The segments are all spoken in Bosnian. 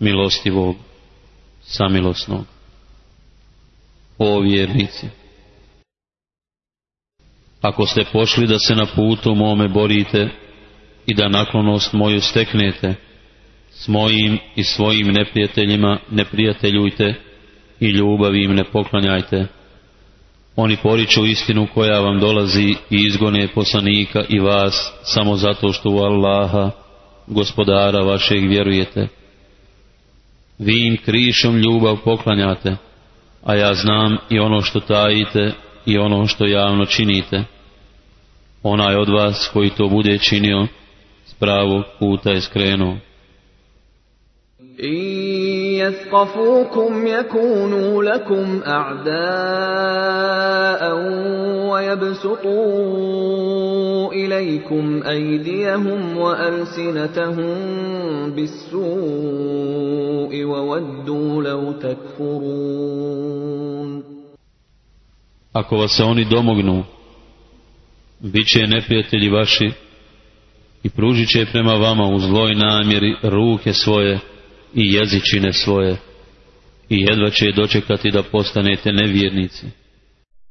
milostivog, samilosnog. O vjernici, ako ste pošli da se na putu mome borite i da naklonost moju steknete, s mojim i svojim neprijateljima ne prijateljujte i ljubavi im ne poklanjajte. Oni poriču istinu koja vam dolazi i izgone poslanika i vas samo zato što u Allaha, gospodara vašeg vjerujete. Vi im krišom ljubav poklanjate, a ja znam i ono što tajite i ono što javno činite. Onaj od vas koji to bude činio, s pravog puta je skrenuo. إن يثقفوكم يكونوا لكم أعداء ويبسطوا إليكم أيديهم وألسنتهم بالسوء وودوا لو تكفرون Ako vas se oni domognu, bit će neprijatelji vaši i pružit će prema vama u zloj namjeri ruke svoje i jezičine svoje i jedva će dočekati da postanete nevjernici.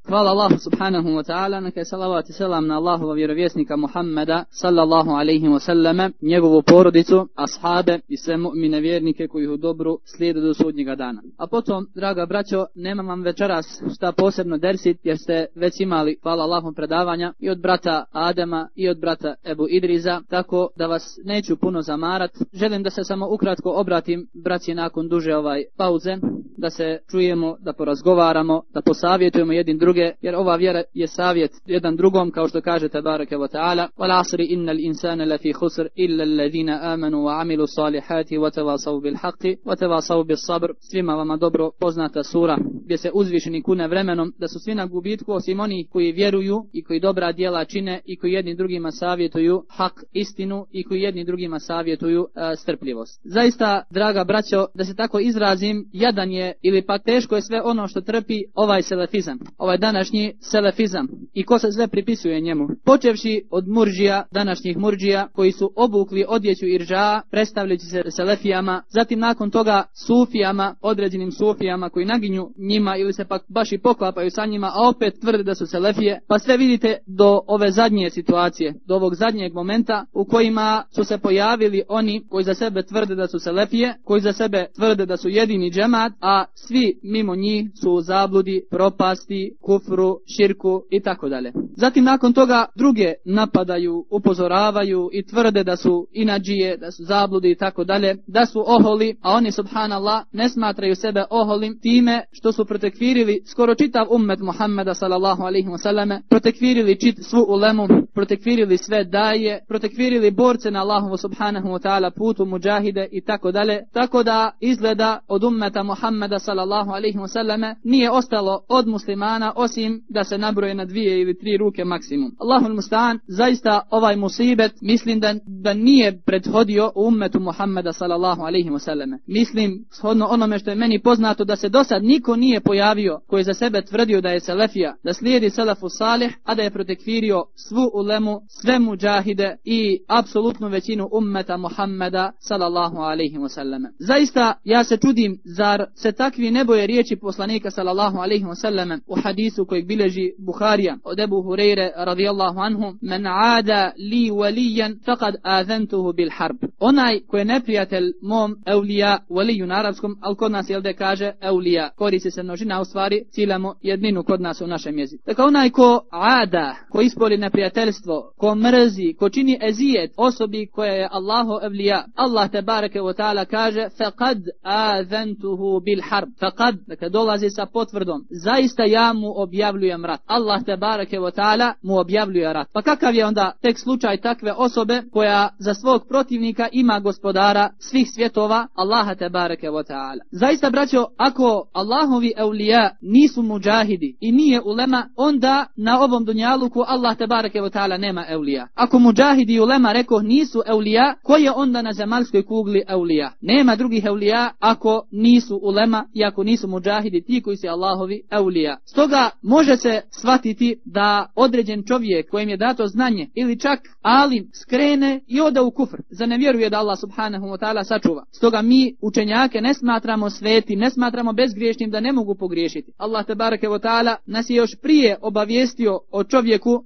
Hvala Allahu subhanahu wa ta'ala, neka je salavat i selam na Allahova vjerovjesnika Muhammeda sallallahu alaihi wa sallame, njegovu porodicu, ashabe i sve mu'mine vjernike koji u dobru slijede do sudnjega dana. A potom, draga braćo, nemam vam večeras šta posebno dersit jer ste već imali, hvala Allahom, predavanja i od brata Adema i od brata Ebu Idriza, tako da vas neću puno zamarat. Želim da se samo ukratko obratim braći nakon duže ovaj pauze, da se čujemo, da porazgovaramo, da posavjetujemo jedin druge, jer ova vjera je savjet jedan drugom, kao što kaže Tabaraka wa ta'ala, wal asri innal insana lafi khusr illa alladhina amanu wa amilu salihati wa tawasaw bil haqqi wa tawasaw bis sabr. Svima vama dobro poznata sura gdje se uzvišeni kune vremenom da su svi na gubitku osim oni koji vjeruju i koji dobra djela čine i koji jedni drugima savjetuju hak istinu i koji jedni drugima savjetuju e, strpljivost. Zaista, draga braćo, da se tako izrazim, jadan je ili pa teško je sve ono što trpi ovaj selefizam, ovaj dan današnji selefizam i ko se sve pripisuje njemu. Počevši od murđija, današnjih murđija, koji su obukli odjeću irža, predstavljajući se selefijama, zatim nakon toga sufijama, određenim sufijama koji naginju njima ili se pak baš i poklapaju sa njima, a opet tvrde da su selefije, pa sve vidite do ove zadnje situacije, do ovog zadnjeg momenta u kojima su se pojavili oni koji za sebe tvrde da su selefije, koji za sebe tvrde da su jedini džemat, a svi mimo njih su u zabludi, propasti, kufru, širku i tako dalje. Zatim nakon toga druge napadaju, upozoravaju i tvrde da su inađije, da su zabludi i tako dalje, da su oholi, a oni subhanallah ne smatraju sebe oholim time što su protekvirili skoro čitav ummet Muhammeda sallallahu alaihi wasallam, protekvirili čit svu ulemu, protekvirili sve daje, protekvirili borce na Allahovu subhanahu wa ta'ala putu muđahide i tako dalje, tako da izgleda od ummeta Muhammeda sallallahu alaihi wasallam nije ostalo od muslimana osim da se nabroje na dvije ili tri ruke maksimum. Allahul mustaan, zaista ovaj musibet mislim da, da nije prethodio u ummetu Muhammeda sallallahu alaihi wasallam. Mislim, shodno onome što je meni poznato, da se do sad niko nije pojavio koji za sebe tvrdio da je selefija, da slijedi selefu salih, a da je protekvirio svu ulemu, sve muđahide i apsolutnu većinu ummeta Muhammeda sallallahu alaihi wasallam. Zaista, ja se čudim, zar se takvi ne boje riječi poslanika sallallahu alaihi wasallam u hadisu kojeg bileži Buharija od Ebu Hureyre radijallahu anhu men ada li walijan faqad azentuhu bil harb onaj ko je neprijatelj mom eulija waliju na arabskom ali kod nas jelde kaže eulija koristi se množina u stvari ciljamo jedninu kod nas u našem jeziku dakle onaj ko ada ko ispoli neprijateljstvo ko mrzi ko čini ezijet osobi koja je Allahu evlija Allah te bareke ve ta'ala kaže faqad azantuhu bil harb faqad dakle dolazi sa potvrdom zaista ja mu objavljujem rat Allah te bareke ve ta'ala mu objavljuje rat pa kakav je onda tek slučaj takve osobe koja za svog protivnika ima gospodara svih svjetova Allaha te bareke ve ta'ala zaista braćo ako Allahovi evlija nisu muđahidi i nije ulema onda na ovom dunjaluku Allah te bareke ve ta'ala nema eulija. ako muđahidi i ulema reko nisu eulija, ko je onda na zemaljskoj kugli eulija? nema drugih eulija ako nisu ulema i ako nisu muđahidi ti koji se Allahovi eulija. stoga može se shvatiti da određen čovjek kojem je dato znanje ili čak alim skrene i oda u kufr za ne vjeruje da Allah subhanahu wa ta'ala sačuva stoga mi učenjake ne smatramo sveti ne smatramo bezgriješnim da ne mogu pogriješiti Allah te bareke wa ta'ala nas je još prije obavijestio o čovjeku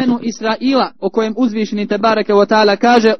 Benu Israila o kojem Tebareke wa ta'ala kaže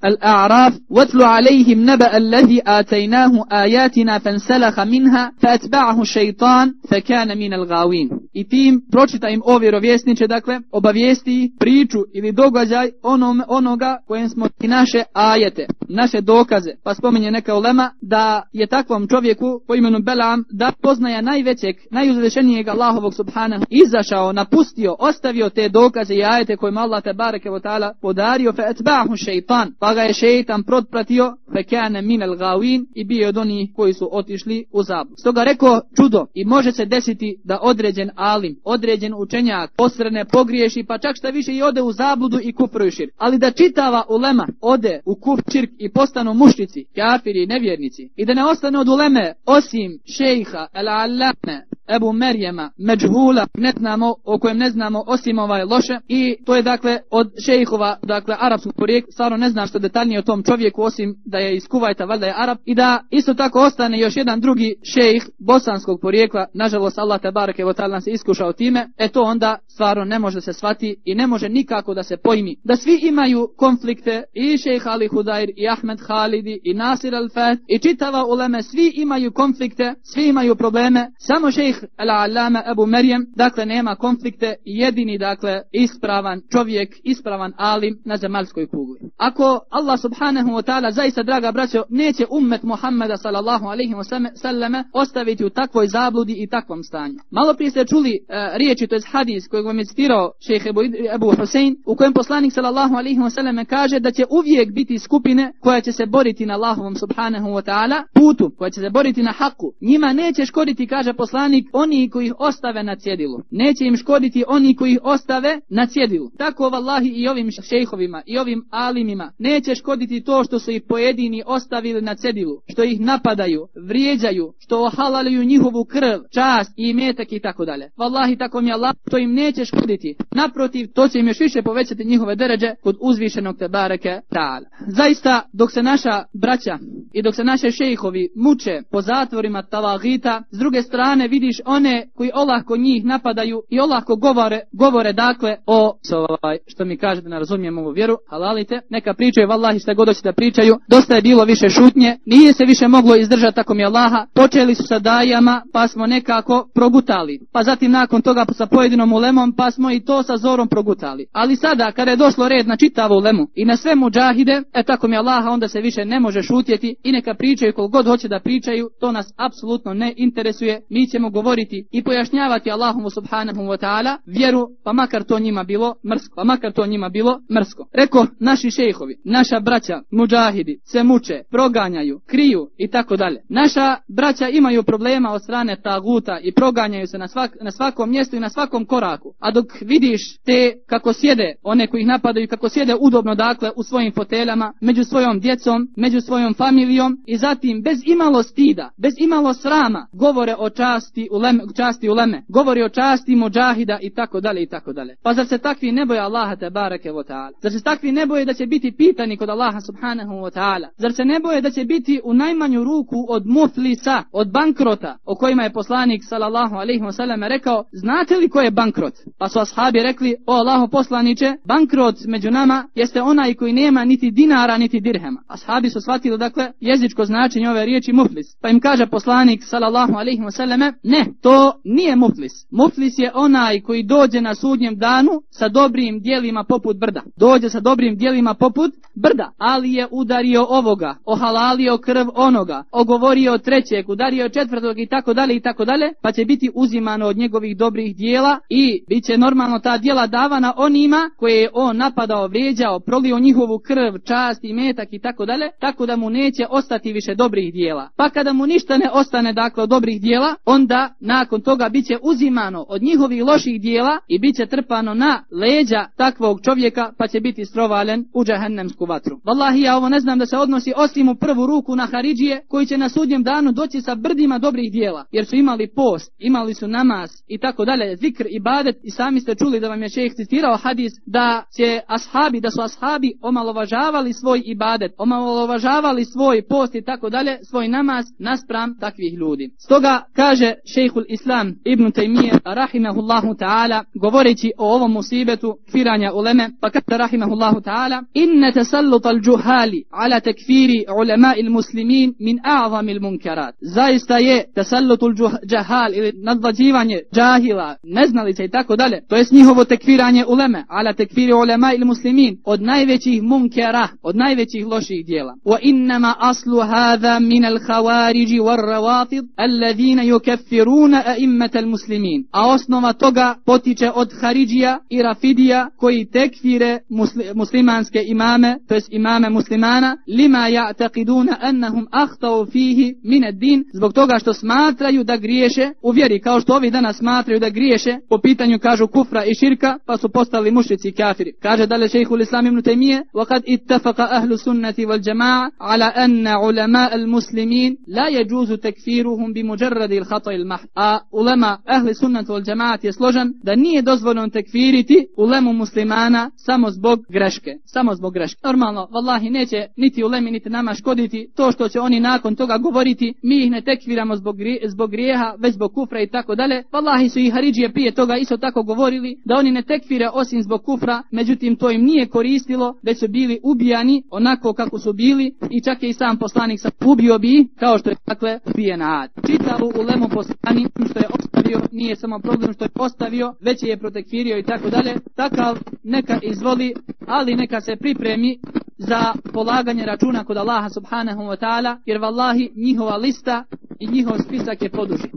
Al-A'raf وَتْلُ عَلَيْهِمْ نَبَأَ الَّذِي آتَيْنَاهُ آيَاتِنَا فَانْسَلَخَ مِنْهَا فَأَتْبَعَهُ شَيْطَانِ فَكَانَ مِنَ الْغَاوِينَ I tim pročita im o vjerovjesniče, dakle, obavijesti priču ili događaj onom, onoga kojem smo i naše ajete, naše dokaze. Pa spominje neka ulema da je takvom čovjeku po imenu Belam da poznaje najvećeg, najuzvešenijeg Allahovog subhana izašao, napustio, ostavio te dokaze i ajete kojima Allah te bareke ve taala podario fe etbahu shaytan pa ga je šejtan protpratio fe kana min al-ghawin i bio od onih koji su otišli u zabludu stoga reko čudo i može se desiti da određen alim određen učenjak posrne pogriješi pa čak šta više i ode u zabludu i kufru širk. Ali da čitava ulema ode u kufr širk i postanu mušnici kafiri i nevjernici i da ne ostane od uleme osim šejha al-allame Ebu Merjema, Međhula, ne znamo, o kojem ne znamo osim ovaj loše. I to je dakle od šejihova, dakle arapskog porijekla, stvarno ne znam što detaljnije o tom čovjeku osim da je iz Kuvajta, valjda je Arab. I da isto tako ostane još jedan drugi šejih bosanskog porijekla, nažalost Allah te bareke ve taala se iskušao time, e to onda stvarno ne može se svati i ne može nikako da se pojmi. Da svi imaju konflikte i šejh Ali Hudair i Ahmed Halidi i Nasir Al-Fat i čitava uleme, svi imaju konflikte, svi imaju probleme, samo šejh Al-Allama Abu Maryam, dakle nema konflikte, jedini dakle ispravan čovjek, ispravan alim na zemaljskoj kugli. Ako Allah subhanahu wa ta'ala zaista draga braćo neće ummet Muhammeda sallallahu alaihi wa sallam ostaviti u takvoj zabludi i takvom stanju. Malo prije ste čuli uh, riječi, to je hadis kojeg vam je citirao šejh Ebu, Ebu Husein, u kojem poslanik sallallahu alaihi wa sallam kaže da će uvijek biti skupine koja će se boriti na Allahovom subhanahu wa ta'ala putu, koja će se boriti na haku. Njima neće škoditi, kaže poslanik, oni koji ih ostave na cjedilu. Neće im škoditi oni koji ih ostave na cjedilu. Tako vallahi i ovim šejhovima i ovim alimima neće škoditi to što su ih pojedini ostavili na cjedilu, što ih napadaju, vrijeđaju, što ohalalaju njihovu krv, čast i metak i tako dalje. Wallahi tako mi Allah, to im neće škoditi. Naprotiv, to će im još više povećati njihove deređe kod uzvišenog te bareke ta'ala. Zaista, dok se naša braća i dok se naše šejhovi muče po zatvorima talagita, s druge strane vidiš one koji olako njih napadaju i olako govore, govore dakle o ovaj, što mi kaže da ne razumijem ovu vjeru, halalite, neka pričaju vallahi šta god hoće da pričaju, dosta je bilo više šutnje, nije se više moglo izdržati tako mi Allaha, počeli su sa dajama pa smo nekako progutali, pa zatim nakon toga sa pojedinom ulemom pa smo i to sa zorom progutali. Ali sada kada je došlo red na čitavu ulemu i na sve muđahide, e tako mi Allaha onda se više ne može šutjeti i neka pričaju koliko god hoće da pričaju, to nas apsolutno ne interesuje, mi ćemo govoriti i pojašnjavati Allahom subhanahu wa ta'ala vjeru, pa makar to njima bilo mrsko, pa makar to njima bilo mrsko. Reko, naši šejhovi, naša braća, muđahidi, se muče, proganjaju, kriju i tako dalje. Naša braća imaju problema od strane taguta i proganjaju se na, svak, na svakom mjestu i na svakom koraku. A dok vidiš te kako sjede, one koji ih napadaju, kako sjede udobno dakle u svojim foteljama, među svojom djecom, među svojom familijom, religijom i zatim bez imalo stida, bez imalo srama, govore o časti uleme, časti uleme govori o časti muđahida i tako dalje i tako dalje. Pa zar se takvi ne boje Allaha te bareke ve ta'ala? Zar se takvi ne boje da će biti pitani kod Allaha subhanahu wa ta'ala? Zar se ne boje da će biti u najmanju ruku od muflisa, od bankrota, o kojima je poslanik sallallahu alejhi ve sellem rekao, znate li ko je bankrot? Pa su ashabi rekli, o Allahu poslanice, bankrot među nama jeste onaj koji nema niti dinara niti dirhema. Ashabi su shvatili dakle jezičko značenje ove riječi muflis. Pa im kaže poslanik sallallahu alaihi ve selleme: ne, to nije muflis. Muflis je onaj koji dođe na sudnjem danu sa dobrim dijelima poput brda. Dođe sa dobrim dijelima poput brda, ali je udario ovoga, ohalalio krv onoga, ogovorio trećeg, udario četvrtog i tako dalje i tako dalje, pa će biti uzimano od njegovih dobrih dijela i bit će normalno ta dijela davana onima koje je on napadao, vređao, prolio njihovu krv, čast i metak i tako dalje, tako da mu neće ostati više dobrih dijela. Pa kada mu ništa ne ostane dakle od dobrih dijela, onda nakon toga bit će uzimano od njihovih loših dijela i bit će trpano na leđa takvog čovjeka pa će biti strovalen u džahennemsku vatru. Wallahi ja ovo ne znam da se odnosi osim u prvu ruku na Haridžije koji će na sudnjem danu doći sa brdima dobrih dijela jer su imali post, imali su namaz i tako dalje, zikr i badet i sami ste čuli da vam je šejh citirao hadis da će ashabi, da su ashabi omalovažavali svoj ibadet, omalovažavali svoj post i tako dalje, svoj namaz naspram takvih ljudi. Stoga kaže šejhul Islam Ibn Taymiye rahimahullahu ta'ala govoreći o ovom musibetu firanja uleme pa kada rahimahullahu ta'ala inne tasallut تسلط الجهال على تكفير علماء المسلمين من أعظم المنكرات زايستا يه تسلط الجهال نظجيوان جاهلا نزنا لتي تاكو دالي تو يس نيهو تكفير عني علماء على تكفير علماء المسلمين od najvećih munkera, od najvećih loših djela. وإنما أصل هذا من الخوارج والروافض الذين يكفرون أئمة المسلمين. A ما toga potiče od Haridija i Rafidija koji tekfire muslimanske jest imame muslimana, lima ja'taqiduna annahum ahtau fihi min din zbog toga što smatraju da griješe u vjeri, kao što ovi danas smatraju da griješe, po pitanju kažu kufra i širka, pa su postali mušici i kafiri. Kaže dalje šejhul Islam ibn Taymije, وقد اتفق أهل السنة والجماعة على أن علماء المسلمين لا يجوز تكفيرهم بمجرد الخطأ المحض. A ulema ahli sunnat wal jamaat je složan da nije dozvoljeno tekfiriti ulemu muslimana samo zbog greške. Samo zbog greške. Normalno, vallahi, neće niti ulemi niti nama škoditi to što će oni nakon toga govoriti, mi ih ne tekfiramo zbog, grije, zbog grijeha, već zbog kufra i tako dalje. Vallahi su i Haridžije prije toga isto tako govorili da oni ne tekfire osim zbog kufra, međutim to im nije koristilo, već su bili ubijani onako kako su bili i čak je i sam poslanik sa ubio bi kao što je dakle ubijen ad. Čitavu ulemu poslani što je ostavio nije samo problem što je postavio, već je protekvirio i tako dalje, takav neka izvoli, ali neka se pripremi za polaganje računa kod Allaha subhanahu wa ta'ala, jer vallahi njihova lista i njihov spisak je poduži.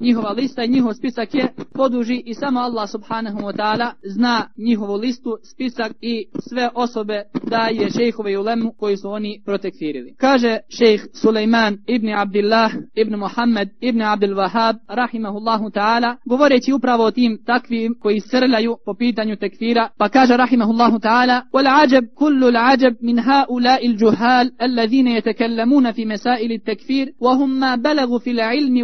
Njihova lista i njihov spisak je poduži i samo Allah subhanahu wa ta'ala zna njihovu listu, spisak i sve osobe da je šejhove i ulemu koji su oni protekfirili. Kaže šejh Suleiman ibn Abdillah ibn Muhammed ibn Abdul Wahab rahimahullahu ta'ala govoreći upravo o tim takvim koji srljaju po pitanju tekfira pa kaže rahimahullahu ta'ala wal ajab kullu al ajab min il juhal alladhina yatakallamuna fi masail al takfir wa hum ma balagu fi al ilmi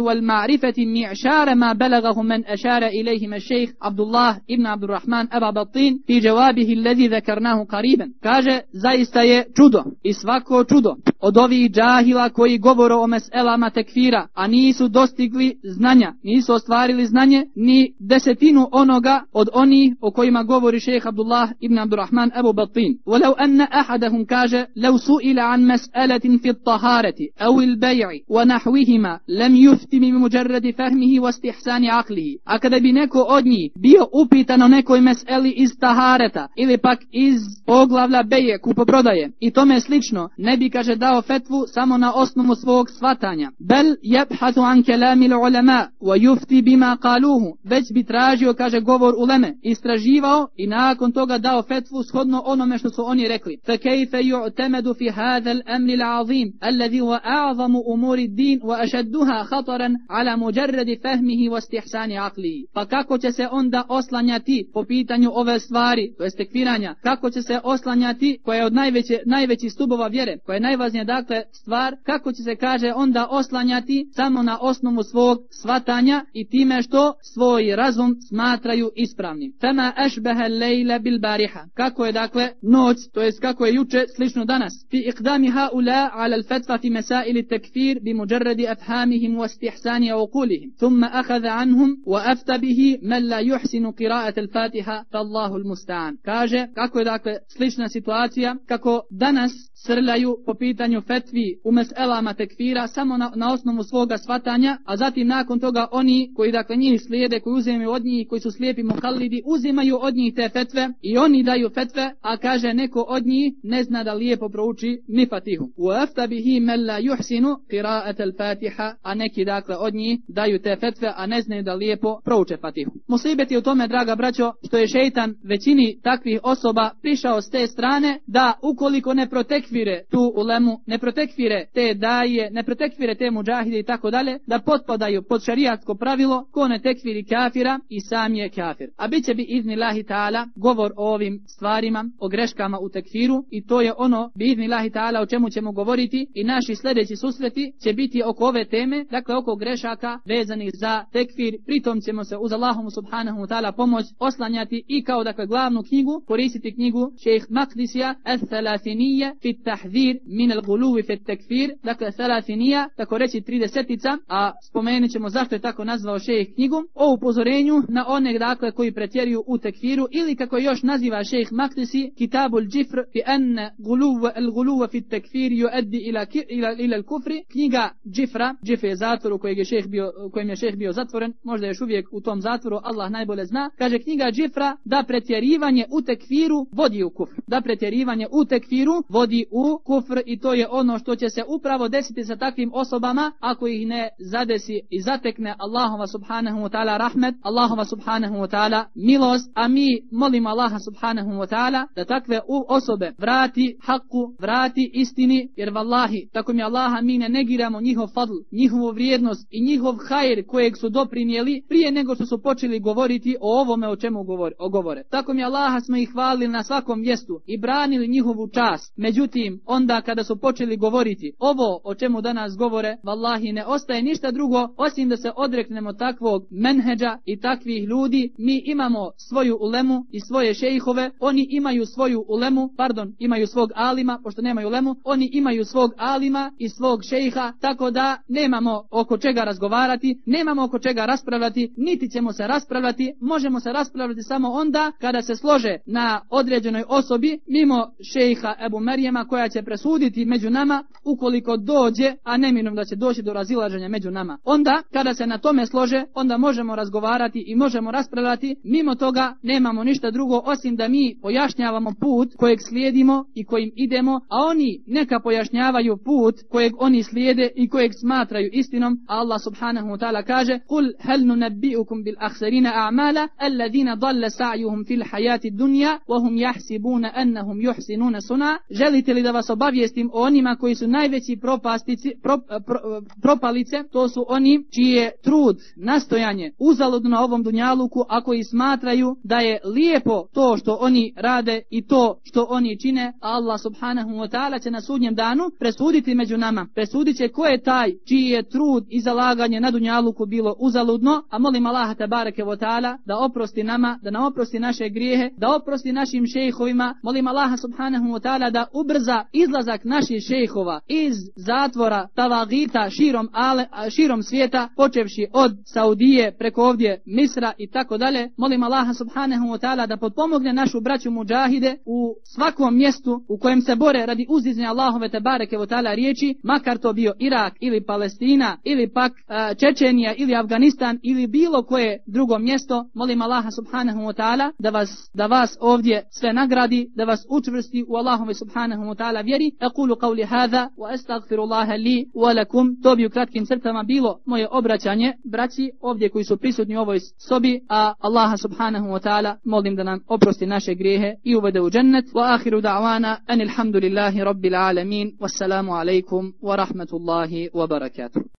wal ma'rifati mi'shara ma balagahu man ashara ilayhim al shaykh Abdullah ibn Abdul Rahman Aba Battin fi jawabihi alladhi dhakarnahu qariban kaže zaista je čudo i svako čudo od ovih džahila koji govore o meselama tekfira a nisu dostigli znanja nisu ostvarili znanje ni desetinu onoga od oni o kojima govori šejh Abdullah ibn Abdurrahman Abu Battin. Walau anna ahadahum kaže, لو سئل عن مسألة في الطهارة أو البيع ونحوهما لم يفتي بمجرد فهمه واستحسان عقله. A kada bi neko od njih bio upitan o nekoj meseli iz tahareta ili pak iz poglavlja beje kupoprodaje i tome slično, ne bi kaže dao fetvu samo na osnovu svog svatanja. Bel jebhatu an kelamil ulema wa yufti bima qaluhu već bi tražio, kaže, govor uleme, istraživao i nakon toga dao fetvu shodno onome što su oni rekli. Fe kejfe ju'temedu fi hada l'amri l'azim, alladhi wa a'zamu umuri din wa ašadduha khataran ala mujarradi fahmihi wa stihsani aqli. Pa kako će se onda oslanjati po pitanju ove stvari, to jest tekfiranja, kako će se oslanjati koja je od najveće, najvećih stubova vjere, koja je najvažnija dakle stvar, kako će se kaže onda oslanjati samo na osnovu svog svatanja i time što svoj razum smatraju ispravnim. Fema ešbehe lejle bil bariha. Kako je dakle noć, to jest kako je juče slično danas. Fi iqdami haula ala al-fatwa fi masail takfir bi mujarrad afhamihim wa istihsani uqulihim. Thumma akhadha anhum wa afta bihi man la yuhsinu qira'at al-Fatiha fallahu al-musta'an. Kaže kako je dakle slična situacija kako danas srljaju po pitanju fetvi u meselama tekfira samo na, na osnovu svoga svatanja, a zatim nakon toga oni koji dakle njih slijede, koji uzimaju od njih, koji su slijepi mukallidi, uzimaju od njih te fetve i oni daju fetve, a kaže neko od njih ne zna da lijepo prouči ni fatihu. U aftabihi men la yuhsinu qira'at al-fatiha, a neki dakle od njih daju te fetve, a ne znaju da lijepo prouče fatihu. Musibet je u tome, draga braćo, što je šeitan većini takvih osoba prišao s te strane da ukoliko ne protekvire tu ulemu, ne protekvire te daje, ne protekvire te muđahide i tako dalje, da potpadaju pod šarijatsko pravilo ko ne tekviri kafira i sam je kafir. A bit će bi izni lahi ta'ala govor o ovim stvarima, o greškama u tekfiru i to je ono bi izni lahi ta'ala o čemu ćemo govoriti i naši sljedeći susreti će biti oko ove teme, dakle oko grešaka vezanih za tekfir, pritom ćemo se uz Allahom subhanahu wa ta'ala pomoć oslanjati i kao dakle glavnu knjigu, koristiti knjigu šejh Makdisija al-Thalathinija fi tahzir min al-guluvi fi tekfir, dakle Thalathinija, tako reći 30 a spomenut ćemo zašto je tako nazvao šejh knjigu, o upozorenju na one dakle koji pretjeruju u tekfiru ili kako još naziva šejh Makdisi kitabul džifr fi an guluva al-guluva fi tekfir yuaddi ila ila ila al-kufri, knjiga džifra, džifr je zatvor u kojem je šejh bio, kojem je šejh bio zatvoren, možda još uvijek u tom zatvoru, Allah najbolje zna, kaže knjiga džifra da pretjerivanje u tekfiru vodi u kufr. Da pretjerivanje u tekfiru vodi u kufr i to je ono što će se upravo desiti sa takvim osobama ako ih ne zadesi i zatekne Allahova subhanahu wa ta'ala rahmet, Allahova subhanahu wa ta'ala milost, a mi molimo Allaha subhanahu wa ta'ala da takve osobe vrati haku, vrati istini, jer vallahi, tako mi Allaha mi ne negiramo njihov fadl, njihovu vrijednost i njihov hajr kojeg su doprinijeli prije nego što su počeli govoriti o ovome o čemu govore. O govore. Tako mi Allaha smo ih hvalili na svakom mjestu i branili njihovu čast. Međutim, onda kada su počeli govoriti ovo o čemu danas govore, vallahi ne ostaje ništa drugo osim da se odreknemo takvog menheđa i takvih ljudi. Mi imamo svoju ulemu i svoje šejhove, oni imaju svoju ulemu, pardon, imaju svog alima, pošto nemaju ulemu, oni imaju svog alima i svog šejha, tako da nemamo oko čega razgovarati, nemamo oko čega raspravljati, ni niti ćemo se raspravljati, možemo se raspravljati samo onda kada se slože na određenoj osobi mimo šejha Ebu Merijema koja će presuditi među nama ukoliko dođe, a neminom da će doći do razilaženja među nama. Onda kada se na tome slože, onda možemo razgovarati i možemo raspravljati, mimo toga nemamo ništa drugo osim da mi pojašnjavamo put kojeg slijedimo i kojim idemo, a oni neka pojašnjavaju put kojeg oni slijede i kojeg smatraju istinom, a Allah subhanahu wa ta'ala kaže Kul hel nunabbi'ukum bil بالأخسرين a'mala alladhina dalla sa'yuhum في hayati dunya wa hum أنهم annahum yuhsinuna suna želite li da vas obavijestim o onima koji su najveći propastici pro, eh, pro, eh, propalice? To su oni čije trud nastojanje uzaludno na ovom dunjaluku ako i smatraju da je lijepo to što oni rade i to što oni čine. Allah subhanahu wa ta'ala će na sudnjem danu presuditi među nama. Presudit će ko je taj čiji je trud i zalaganje na dunjaluku bilo uzaludno a molim Allaha tabareke wa ta'ala da oprosti nama da nam oprosti naše grijehe da oprosti našim šejhovima molim Allaha subhanahu wa ta'ala da ubrza izlazak naših šejhova iz zatvora tavagita širom, ale, širom svijeta počevši od Saudije preko ovdje Misra i tako dalje. Molim Allaha subhanahu wa ta'ala da potpomogne našu braću muđahide u svakom mjestu u kojem se bore radi uzizne Allahove tabareke wa ta'ala riječi makar to bio Irak ili Palestina ili pak Čečenija ili Afganistan ili bilo bilo koje drugo mjesto molim Allaha subhanahu wa ta'ala da vas da vas ovdje sve nagradi da vas učvrsti u Allahove subhanahu wa ta'ala vjeri. Aqulu qawli hadha wa astaghfirullaha li wa lakum. To bi u kratkim crtama bilo moje obraćanje braći ovdje koji su prisutni u ovoj sobi a Allaha subhanahu wa ta'ala molim da nam oprosti naše grijehe i uvede u džennet. Wa ahiru da'wana anil hamdulillahi rabbil alamin. Wassalamu alaikum wa rahmatullahi wa barakatuh.